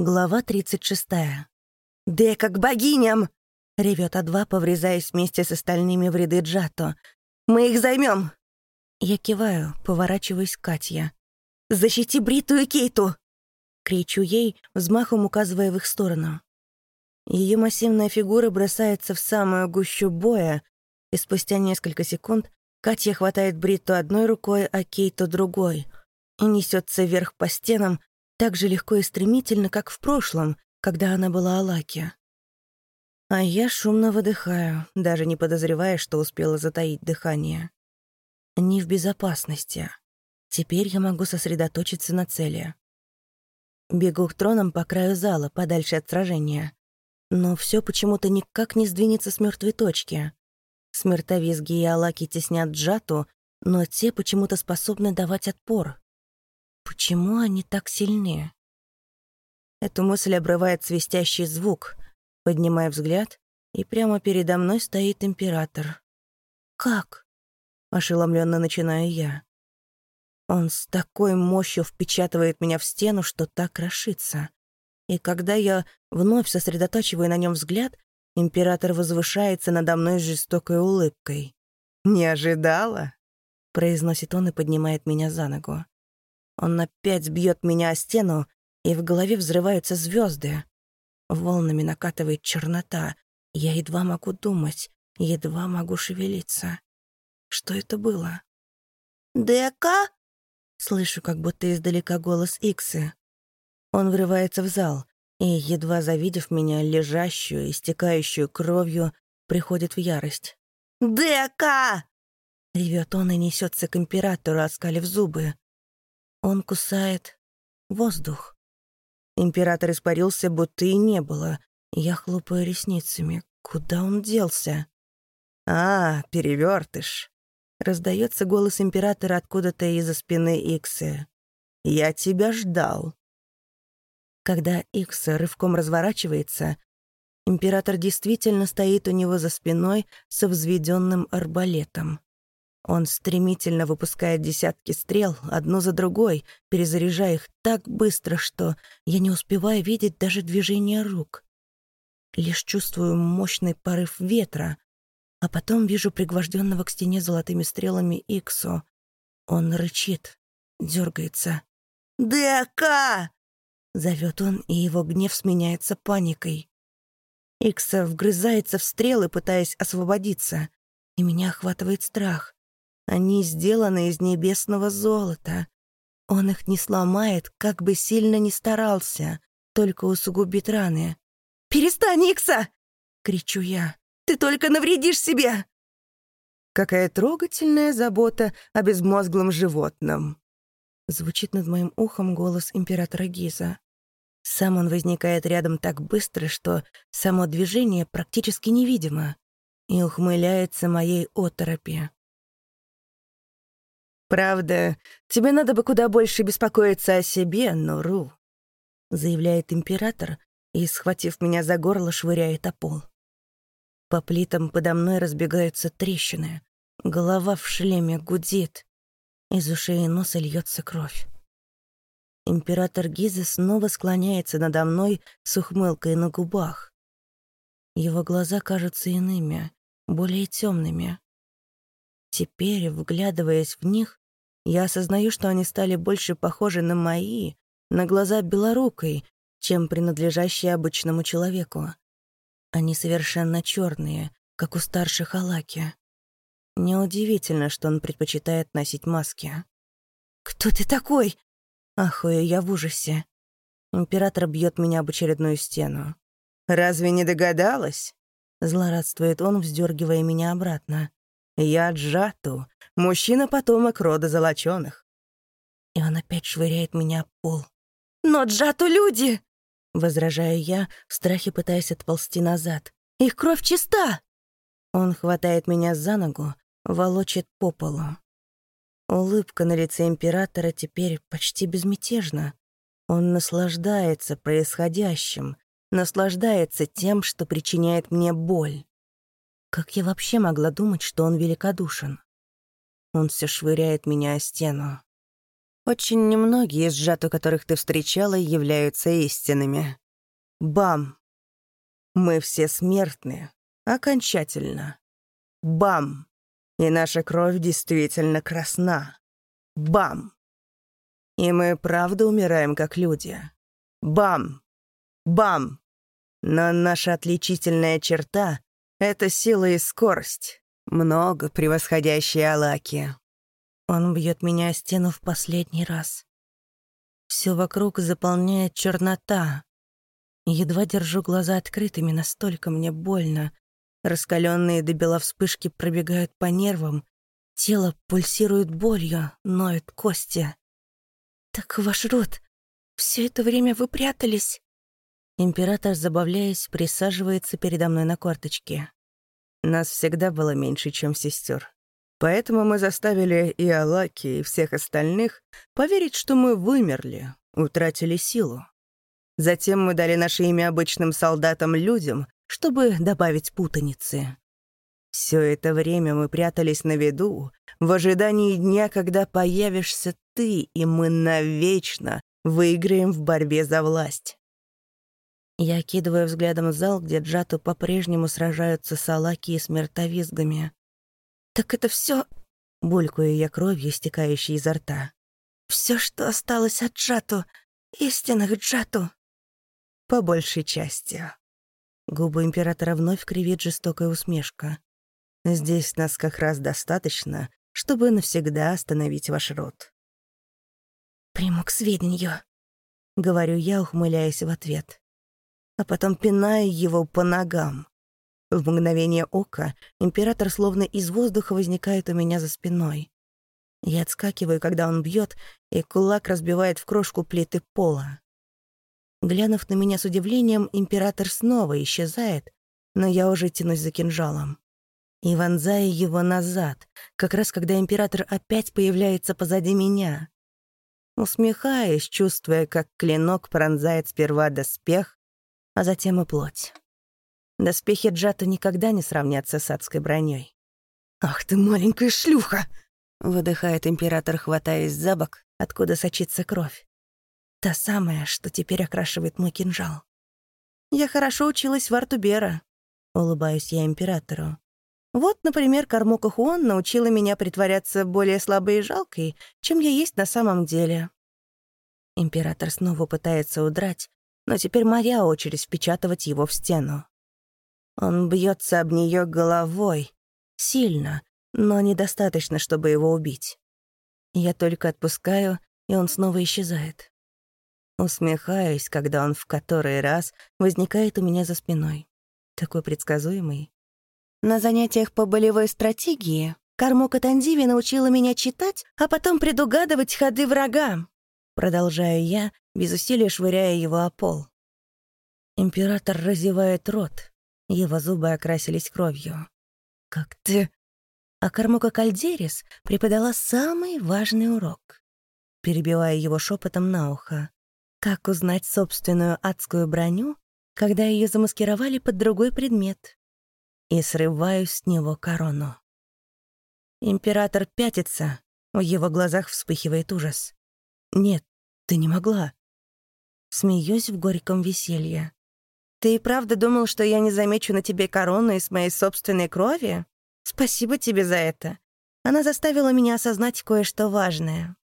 Глава 36. «Да как богиням!» — ревет А2, поврезаясь вместе с остальными в ряды Джато. «Мы их займем. Я киваю, поворачиваюсь к Катье. «Защити Бриту и Кейту!» — кричу ей, взмахом указывая в их сторону. Ее массивная фигура бросается в самую гущу боя, и спустя несколько секунд Катя хватает Бриту одной рукой, а Кейту другой, и несется вверх по стенам, так же легко и стремительно, как в прошлом, когда она была Алаки. А я шумно выдыхаю, даже не подозревая, что успела затаить дыхание. Не в безопасности. Теперь я могу сосредоточиться на цели. Бегу к тронам по краю зала, подальше от сражения. Но все почему-то никак не сдвинется с мертвой точки. Смертовизги и Алаки теснят Джату, но те почему-то способны давать отпор. Почему они так сильны? Эту мысль обрывает свистящий звук. Поднимая взгляд, и прямо передо мной стоит император. «Как?» — ошеломленно начинаю я. Он с такой мощью впечатывает меня в стену, что так крошится. И когда я вновь сосредотачиваю на нем взгляд, император возвышается надо мной с жестокой улыбкой. «Не ожидала?» — произносит он и поднимает меня за ногу. Он опять бьет меня о стену, и в голове взрываются звезды. Волнами накатывает чернота. Я едва могу думать, едва могу шевелиться. Что это было? «ДК?» Слышу, как будто издалека голос Иксы. Он врывается в зал и, едва завидев меня, лежащую, истекающую кровью, приходит в ярость. «ДК!» Ревет он и несется к императору, оскалив зубы. Он кусает воздух. Император испарился, будто и не было. Я хлопаю ресницами. Куда он делся? «А, перевертыш!» Раздается голос императора откуда-то из-за спины Иксы. «Я тебя ждал». Когда Икса рывком разворачивается, император действительно стоит у него за спиной со взведенным арбалетом. Он стремительно выпускает десятки стрел, одну за другой, перезаряжая их так быстро, что я не успеваю видеть даже движения рук. Лишь чувствую мощный порыв ветра, а потом вижу пригвожденного к стене золотыми стрелами Иксу. Он рычит, дергается. «ДК!» — зовет он, и его гнев сменяется паникой. Икса вгрызается в стрелы, пытаясь освободиться, и меня охватывает страх. Они сделаны из небесного золота. Он их не сломает, как бы сильно ни старался, только усугубит раны. «Перестань, Икса!» — кричу я. «Ты только навредишь себе!» «Какая трогательная забота о безмозглом животном!» Звучит над моим ухом голос императора Гиза. Сам он возникает рядом так быстро, что само движение практически невидимо и ухмыляется моей оторопи. «Правда, тебе надо бы куда больше беспокоиться о себе, Нуру», — заявляет император и, схватив меня за горло, швыряет о пол. По плитам подо мной разбегаются трещины, голова в шлеме гудит, из ушей и носа льется кровь. Император Гизы снова склоняется надо мной с ухмылкой на губах. Его глаза кажутся иными, более темными. Теперь, вглядываясь в них, я осознаю, что они стали больше похожи на мои, на глаза белорукой, чем принадлежащие обычному человеку. Они совершенно черные, как у старших Алаки. Неудивительно, что он предпочитает носить маски. «Кто ты такой?» Ахуя, я в ужасе. Император бьет меня об очередную стену. «Разве не догадалась?» Злорадствует он, вздергивая меня обратно. «Я Джату, мужчина-потомок рода золочёных». И он опять швыряет меня об пол. «Но Джату люди!» Возражаю я, в страхе пытаясь отползти назад. «Их кровь чиста!» Он хватает меня за ногу, волочит по полу. Улыбка на лице императора теперь почти безмятежна. Он наслаждается происходящим, наслаждается тем, что причиняет мне боль. Как я вообще могла думать, что он великодушен? Он все швыряет меня о стену. Очень немногие из жату, которых ты встречала, являются истинными. Бам! Мы все смертны. Окончательно. Бам! И наша кровь действительно красна. Бам! И мы правда умираем как люди. Бам! Бам! Но наша отличительная черта — это сила и скорость, много превосходящие Алаки. Он бьет меня о стену в последний раз. Все вокруг заполняет чернота. Едва держу глаза открытыми, настолько мне больно. Раскаленные до бела вспышки пробегают по нервам. Тело пульсирует болью, ноют кости. «Так ваш рот, все это время вы прятались?» Император, забавляясь, присаживается передо мной на корточке. Нас всегда было меньше, чем сестер. Поэтому мы заставили и Алаки, и всех остальных поверить, что мы вымерли, утратили силу. Затем мы дали наше имя обычным солдатам-людям, чтобы добавить путаницы. Все это время мы прятались на виду, в ожидании дня, когда появишься ты, и мы навечно выиграем в борьбе за власть. Я окидываю взглядом зал, где Джату по-прежнему сражаются с Алаки и смертовизгами. «Так это все, булькаю я кровью, стекающей изо рта. Все, что осталось от Джату, истинных Джату». «По большей части». Губы императора вновь кривит жестокая усмешка. «Здесь нас как раз достаточно, чтобы навсегда остановить ваш род». «Приму к сведению», — говорю я, ухмыляясь в ответ. А потом пинаю его по ногам. В мгновение ока император словно из воздуха возникает у меня за спиной. Я отскакиваю, когда он бьет, и кулак разбивает в крошку плиты пола. Глянув на меня с удивлением, император снова исчезает, но я уже тянусь за кинжалом. И вонзаю его назад, как раз когда император опять появляется позади меня. Усмехаясь, чувствуя, как клинок пронзает сперва доспех, а затем и плоть. Доспехи Джата никогда не сравнятся с адской броней. «Ах ты маленькая шлюха!» — выдыхает император, хватаясь за бок, откуда сочится кровь. Та самая, что теперь окрашивает мой кинжал. «Я хорошо училась в Артубера», — улыбаюсь я императору. «Вот, например, Кармока Хуан научила меня притворяться более слабой и жалкой, чем я есть на самом деле». Император снова пытается удрать, но теперь моя очередь впечатывать его в стену. Он бьется об нее головой. Сильно, но недостаточно, чтобы его убить. Я только отпускаю, и он снова исчезает. Усмехаюсь, когда он в который раз возникает у меня за спиной. Такой предсказуемый. На занятиях по болевой стратегии Кармока Тандиви научила меня читать, а потом предугадывать ходы врага. Продолжаю я, без усилия швыряя его о пол. Император разевает рот, его зубы окрасились кровью. «Как ты...» А Кармука Кальдерис преподала самый важный урок, перебивая его шепотом на ухо. Как узнать собственную адскую броню, когда ее замаскировали под другой предмет? И срываю с него корону. Император пятится, в его глазах вспыхивает ужас. «Нет, ты не могла». Смеюсь в горьком веселье. Ты и правда думал, что я не замечу на тебе корону из моей собственной крови? Спасибо тебе за это. Она заставила меня осознать кое-что важное.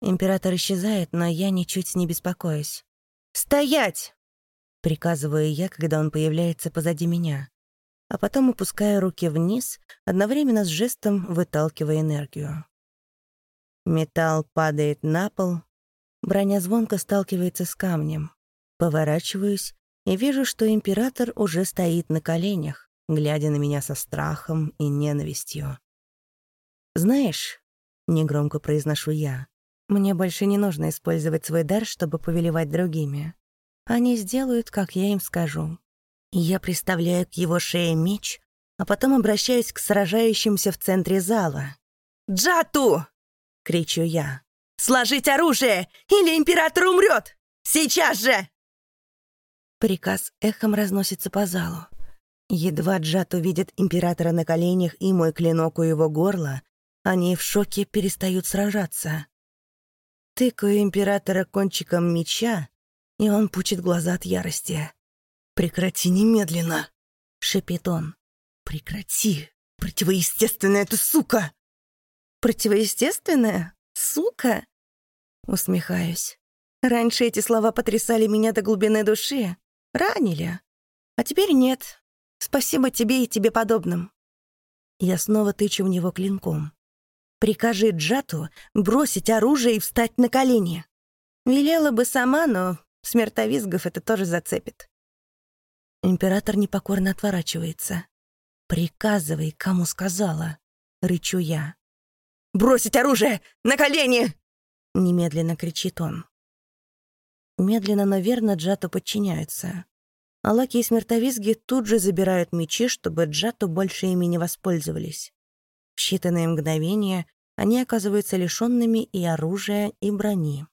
Император исчезает, но я ничуть не беспокоюсь. «Стоять!» — приказываю я, когда он появляется позади меня. А потом опускаю руки вниз, одновременно с жестом выталкивая энергию. Металл падает на пол, броня звонко сталкивается с камнем. Поворачиваюсь и вижу, что император уже стоит на коленях, глядя на меня со страхом и ненавистью. «Знаешь», — негромко произношу я, «мне больше не нужно использовать свой дар, чтобы повелевать другими. Они сделают, как я им скажу. Я приставляю к его шее меч, а потом обращаюсь к сражающимся в центре зала. «Джату!» — кричу я. «Сложить оружие, или император умрет! Сейчас же!» Приказ эхом разносится по залу. Едва Джат увидит императора на коленях и мой клинок у его горла, они в шоке перестают сражаться. Тыкаю императора кончиком меча, и он пучит глаза от ярости. «Прекрати немедленно!» — шепит он. «Прекрати! Противоестественная ты сука!» «Противоестественная? Сука?» Усмехаюсь. Раньше эти слова потрясали меня до глубины души. Ранили. А теперь нет. Спасибо тебе и тебе подобным. Я снова тычу в него клинком. Прикажи Джату бросить оружие и встать на колени. Велела бы сама, но смертовизгов это тоже зацепит. Император непокорно отворачивается. «Приказывай, кому сказала», — рычу я. «Бросить оружие! На колени!» — немедленно кричит он. Медленно, но верно Джату подчиняются. Алаки и смертовизги тут же забирают мечи, чтобы Джату больше ими не воспользовались. В считанные мгновения они оказываются лишенными и оружия, и брони.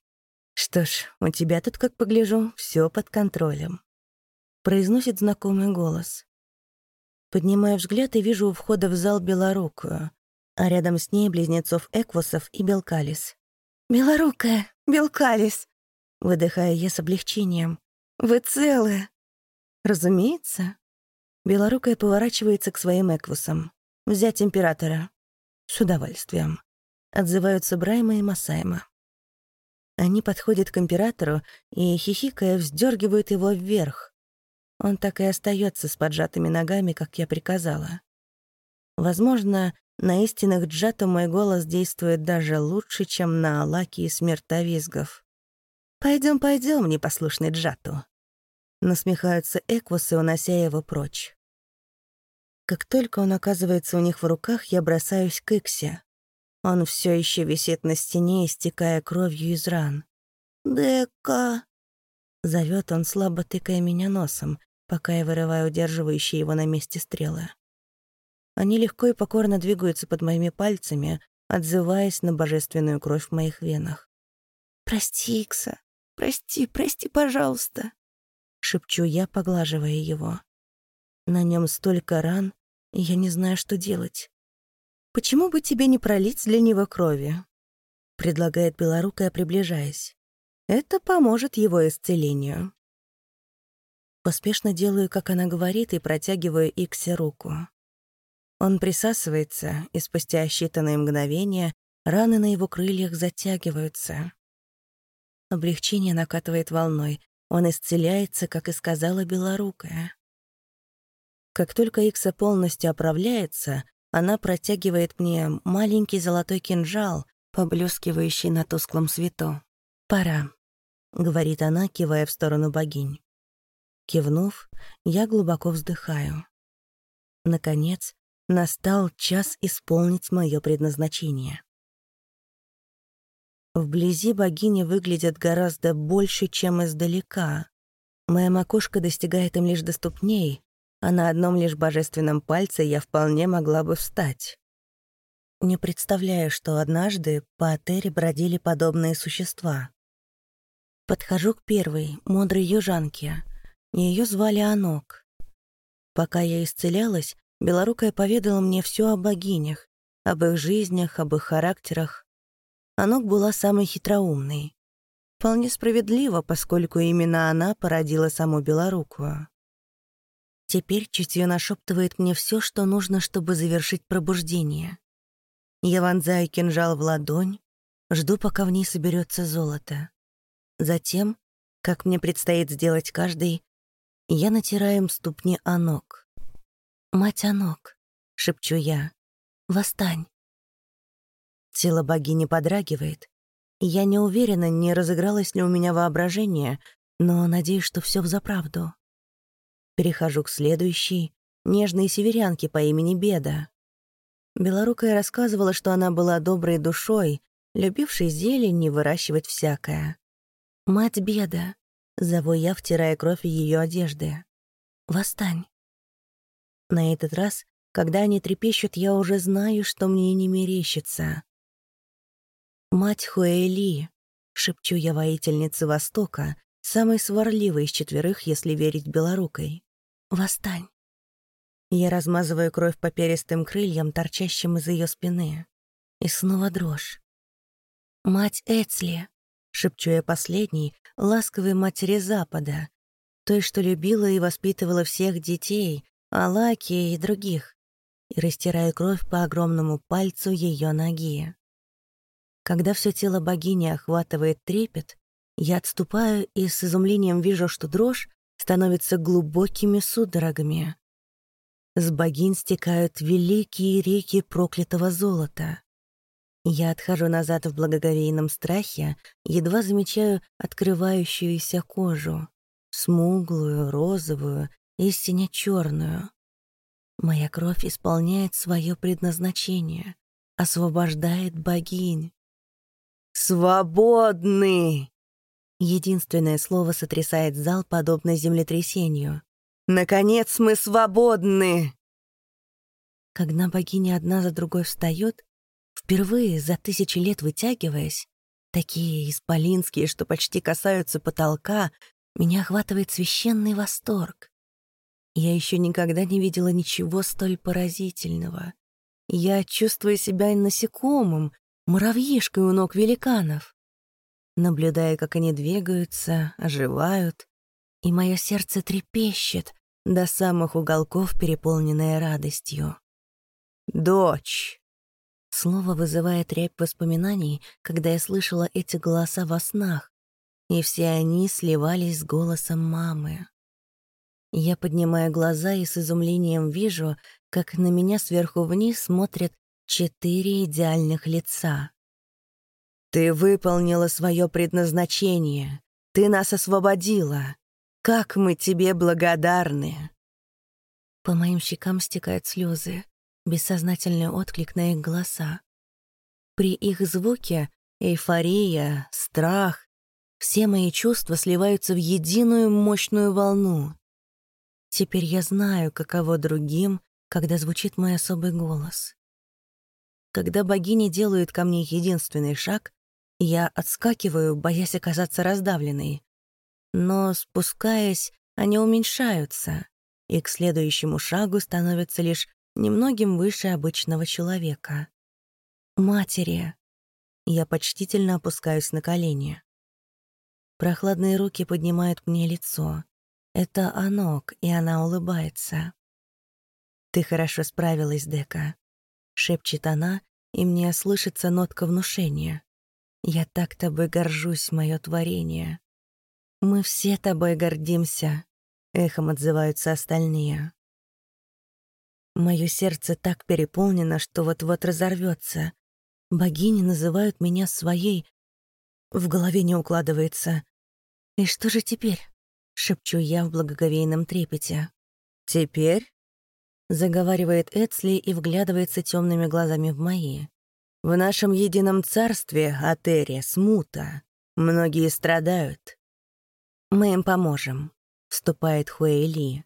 «Что ж, у тебя тут, как погляжу, все под контролем», — произносит знакомый голос. Поднимаю взгляд и вижу у входа в зал Белорукую, а рядом с ней близнецов Эквусов и Белкалис. «Белорукая, Белкалис!» — выдыхаю я с облегчением. «Вы целы?» «Разумеется». Белорукая поворачивается к своим Эквусам. «Взять императора». «С удовольствием». Отзываются Брайма и Масайма. Они подходят к императору и, хихикая, вздергивают его вверх. Он так и остается с поджатыми ногами, как я приказала. Возможно, на истинных Джату мой голос действует даже лучше, чем на Алаки и смертовизгов. Пойдем, пойдем, непослушный Джату. Насмехаются Эквусы, унося его прочь. Как только он оказывается у них в руках, я бросаюсь к Иксе. Он все еще висит на стене, истекая кровью из ран. «Дека!» Зовет он, слабо тыкая меня носом, пока я вырываю удерживающие его на месте стрелы. Они легко и покорно двигаются под моими пальцами, отзываясь на божественную кровь в моих венах. «Прости, Икса, прости, прости, пожалуйста», — шепчу я, поглаживая его. На нем столько ран, и я не знаю, что делать. «Почему бы тебе не пролить для него крови?» — предлагает Белорукая, приближаясь. «Это поможет его исцелению». Поспешно делаю, как она говорит, и протягиваю Иксе руку. Он присасывается, и спустя считанные мгновения раны на его крыльях затягиваются. Облегчение накатывает волной. Он исцеляется, как и сказала Белорукая. Как только Икса полностью оправляется, она протягивает мне маленький золотой кинжал, поблескивающий на тусклом свету. «Пора», — говорит она, кивая в сторону богинь. Кивнув, я глубоко вздыхаю. Наконец, Настал час исполнить мое предназначение. Вблизи богини выглядят гораздо больше, чем издалека. Моя макушка достигает им лишь до ступней, а на одном лишь божественном пальце я вполне могла бы встать. Не представляю, что однажды по Атере бродили подобные существа. Подхожу к первой, мудрой южанке. Ее звали Анок. Пока я исцелялась, Белорукая поведала мне все о богинях, об их жизнях, об их характерах. Анок была самой хитроумной. Вполне справедливо, поскольку именно она породила саму Белорукую. Теперь чутье нашептывает мне все, что нужно, чтобы завершить пробуждение. Я вонзаю кинжал в ладонь, жду, пока в ней соберется золото. Затем, как мне предстоит сделать каждый, я натираю им ступни Анок. «Мать Анок», — шепчу я, — «восстань». Тело богини подрагивает, я не уверена, не разыгралось ли у меня воображение, но надеюсь, что все взаправду. Перехожу к следующей, нежной северянке по имени Беда. Белорукая рассказывала, что она была доброй душой, любившей зелень и выращивать всякое. «Мать Беда», — зову я, втирая кровь в ее одежды. «Восстань». На этот раз, когда они трепещут, я уже знаю, что мне не мерещится. «Мать Хуэли», — шепчу я воительнице Востока, самой сварливой из четверых, если верить белорукой. «Восстань». Я размазываю кровь по перистым крыльям, торчащим из ее спины. И снова дрожь. «Мать Эцли», шепчу я последней, ласковой матери Запада, той, что любила и воспитывала всех детей, Алаки и других, и растираю кровь по огромному пальцу ее ноги. Когда все тело богини охватывает трепет, я отступаю и с изумлением вижу, что дрожь становится глубокими судорогами. С богинь стекают великие реки проклятого золота. Я отхожу назад в благоговейном страхе, едва замечаю открывающуюся кожу, смуглую, розовую, истинно черную. Моя кровь исполняет свое предназначение, освобождает богинь. «Свободны!» Единственное слово сотрясает зал, подобно землетрясению. «Наконец мы свободны!» Когда богиня одна за другой встает, впервые за тысячи лет вытягиваясь, такие исполинские, что почти касаются потолка, меня охватывает священный восторг. Я еще никогда не видела ничего столь поразительного. Я чувствую себя насекомым, муравьишкой у ног великанов. Наблюдая, как они двигаются, оживают, и мое сердце трепещет до самых уголков, переполненное радостью. «Дочь!» Слово вызывает рябь воспоминаний, когда я слышала эти голоса во снах, и все они сливались с голосом мамы. Я поднимаю глаза и с изумлением вижу, как на меня сверху вниз смотрят четыре идеальных лица. «Ты выполнила свое предназначение. Ты нас освободила. Как мы тебе благодарны!» По моим щекам стекают слезы, бессознательный отклик на их голоса. При их звуке эйфория, страх, все мои чувства сливаются в единую мощную волну. Теперь я знаю, каково другим, когда звучит мой особый голос. Когда богини делают ко мне единственный шаг, я отскакиваю, боясь оказаться раздавленной. Но, спускаясь, они уменьшаются, и к следующему шагу становятся лишь немногим выше обычного человека. «Матери!» Я почтительно опускаюсь на колени. Прохладные руки поднимают мне лицо. Это Анок, и она улыбается. «Ты хорошо справилась, Дека», — шепчет она, и мне слышится нотка внушения. «Я так тобой горжусь, мое творение». «Мы все тобой гордимся», — эхом отзываются остальные. Мое сердце так переполнено, что вот-вот разорвется. Богини называют меня своей. В голове не укладывается. «И что же теперь?» — шепчу я в благоговейном трепете. «Теперь?» — заговаривает Эцли и вглядывается темными глазами в мои. «В нашем едином царстве, Атере, смута. Многие страдают. Мы им поможем», — вступает Хуэйли.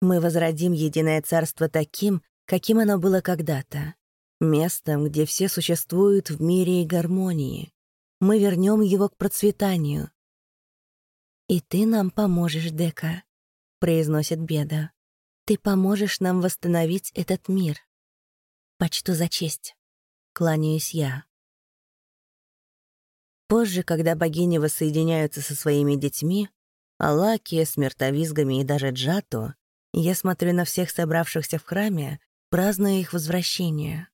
«Мы возродим единое царство таким, каким оно было когда-то. Местом, где все существуют в мире и гармонии. Мы вернем его к процветанию, «И ты нам поможешь, Дека», — произносит Беда. «Ты поможешь нам восстановить этот мир». «Почту за честь», — кланяюсь я. Позже, когда богини воссоединяются со своими детьми, Алаки, смертовизгами и даже Джато, я смотрю на всех собравшихся в храме, празднуя их возвращение.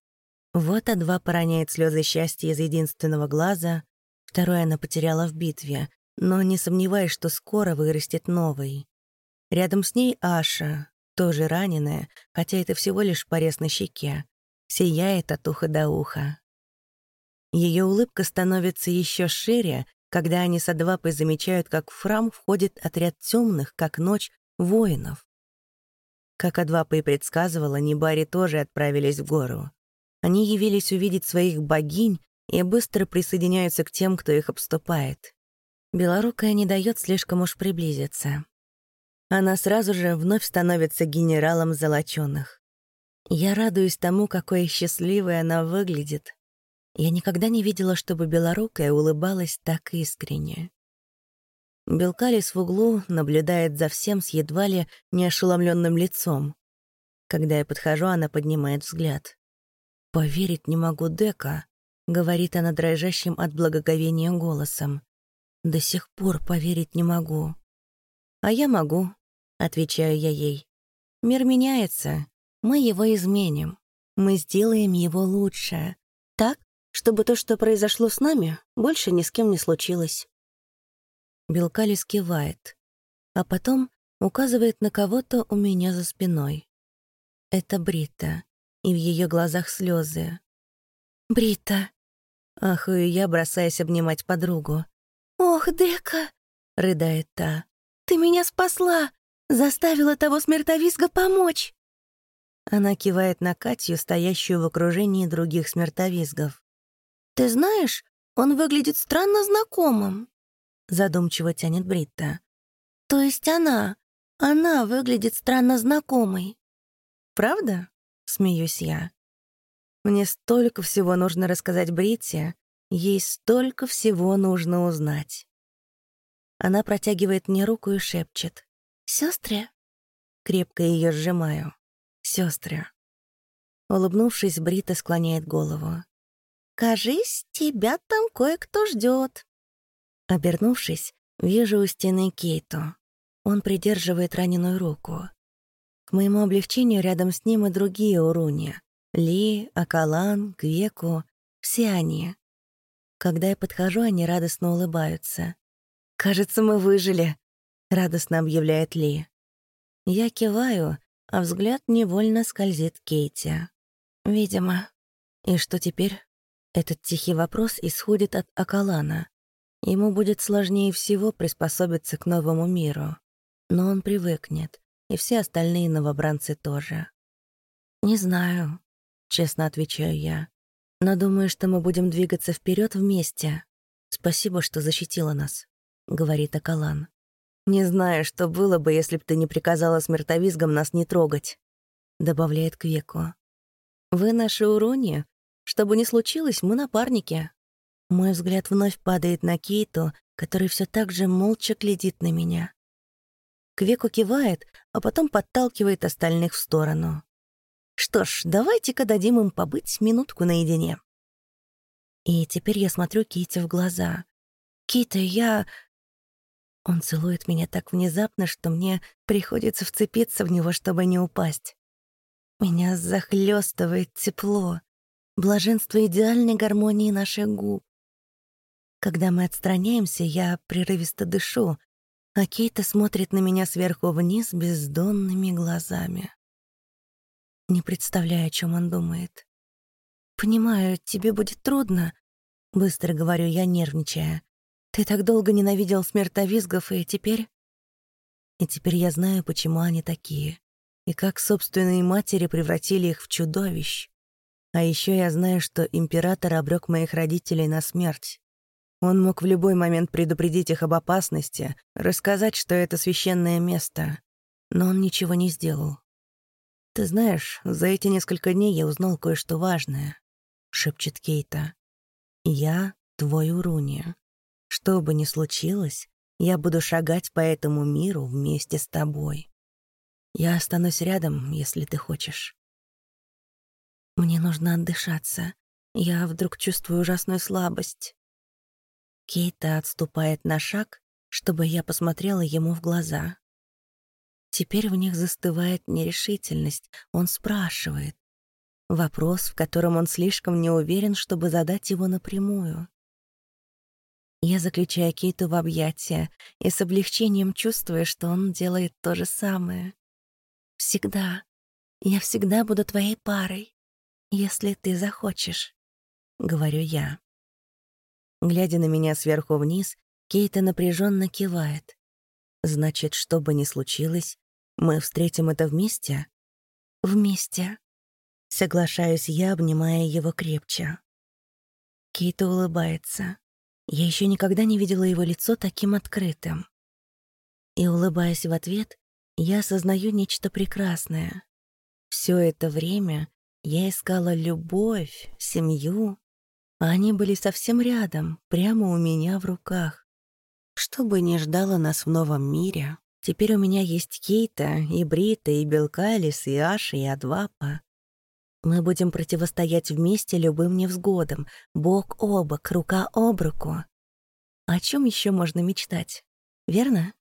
Вот А2 пороняет слезы счастья из единственного глаза, второе она потеряла в битве, но не сомневаюсь, что скоро вырастет новый. Рядом с ней Аша, тоже раненая, хотя это всего лишь порез на щеке, сияет от уха до уха. Ее улыбка становится еще шире, когда они с Адвапой замечают, как в храм входит отряд темных, как ночь, воинов. Как Адвапа и предсказывала, Нибари тоже отправились в гору. Они явились увидеть своих богинь и быстро присоединяются к тем, кто их обступает. Белорукая не дает слишком уж приблизиться. Она сразу же вновь становится генералом золочёных. Я радуюсь тому, какой счастливой она выглядит. Я никогда не видела, чтобы белорукая улыбалась так искренне. Белкалис в углу наблюдает за всем с едва ли не ошеломленным лицом. Когда я подхожу, она поднимает взгляд. «Поверить не могу, Дека», — говорит она дрожащим от благоговения голосом. До сих пор поверить не могу. А я могу, отвечаю я ей. Мир меняется, мы его изменим. Мы сделаем его лучше. Так, чтобы то, что произошло с нами, больше ни с кем не случилось. Белкалис кивает, а потом указывает на кого-то у меня за спиной. Это Брита, и в ее глазах слезы. «Брита!» Ахую я, бросаясь обнимать подругу. «Ох, Дека!» — рыдает та. «Ты меня спасла! Заставила того смертовизга помочь!» Она кивает на Катю, стоящую в окружении других смертовизгов. «Ты знаешь, он выглядит странно знакомым», — задумчиво тянет Бритта. «То есть она, она выглядит странно знакомой». «Правда?» — смеюсь я. «Мне столько всего нужно рассказать Бритте, ей столько всего нужно узнать». Она протягивает мне руку и шепчет. «Сёстры?» Крепко ее сжимаю. «Сёстры». Улыбнувшись, Брита склоняет голову. Кажись, тебя там кое-кто ждет. Обернувшись, вижу у стены Кейту. Он придерживает раненую руку. К моему облегчению рядом с ним и другие уруни. Ли, Акалан, Квеку, все они. Когда я подхожу, они радостно улыбаются. «Кажется, мы выжили», — радостно объявляет Ли. Я киваю, а взгляд невольно скользит к Кейте. «Видимо. И что теперь?» Этот тихий вопрос исходит от Акалана. Ему будет сложнее всего приспособиться к новому миру. Но он привыкнет, и все остальные новобранцы тоже. «Не знаю», — честно отвечаю я. «Но думаю, что мы будем двигаться вперед вместе. Спасибо, что защитила нас», — говорит Акалан. «Не знаю, что было бы, если бы ты не приказала смертовизгам нас не трогать», — добавляет Квеку. «Вы наши урони, что бы ни случилось, мы напарники. Мой взгляд вновь падает на Кейту, который все так же молча глядит на меня. Квеку кивает, а потом подталкивает остальных в сторону. Что ж, давайте-ка дадим им побыть минутку наедине. И теперь я смотрю Кейте в глаза. «Кейта, я...» Он целует меня так внезапно, что мне приходится вцепиться в него, чтобы не упасть. Меня захлестывает тепло блаженство идеальной гармонии наших губ. Когда мы отстраняемся, я прерывисто дышу, а Кейта смотрит на меня сверху вниз бездонными глазами. Не представляю, о чем он думает. «Понимаю, тебе будет трудно», — быстро говорю я, нервничая. «Ты так долго ненавидел смертовизгов, и теперь...» И теперь я знаю, почему они такие, и как собственные матери превратили их в чудовищ. А еще я знаю, что император обрек моих родителей на смерть. Он мог в любой момент предупредить их об опасности, рассказать, что это священное место. Но он ничего не сделал. «Ты знаешь, за эти несколько дней я узнал кое-что важное», — шепчет Кейта. «Я твой Уруни. Что бы ни случилось, я буду шагать по этому миру вместе с тобой. Я останусь рядом, если ты хочешь. Мне нужно отдышаться. Я вдруг чувствую ужасную слабость. Кейта отступает на шаг, чтобы я посмотрела ему в глаза. Теперь в них застывает нерешительность. Он спрашивает. Вопрос, в котором он слишком не уверен, чтобы задать его напрямую. Я заключаю Кейту в объятия и с облегчением чувствую, что он делает то же самое. Всегда. Я всегда буду твоей парой если ты захочешь», — говорю я. Глядя на меня сверху вниз, Кейта напряженно кивает. «Значит, что бы ни случилось, мы встретим это вместе?» «Вместе», — соглашаюсь я, обнимая его крепче. Кейта улыбается. Я еще никогда не видела его лицо таким открытым. И, улыбаясь в ответ, я осознаю нечто прекрасное. Все это время я искала любовь, семью, а они были совсем рядом, прямо у меня в руках. Что бы ни ждало нас в новом мире, теперь у меня есть Кейта, и Брита, и Белкалис, и Аша, и Адвапа. Мы будем противостоять вместе любым невзгодам, бок о бок, рука об руку. О чем еще можно мечтать? Верно?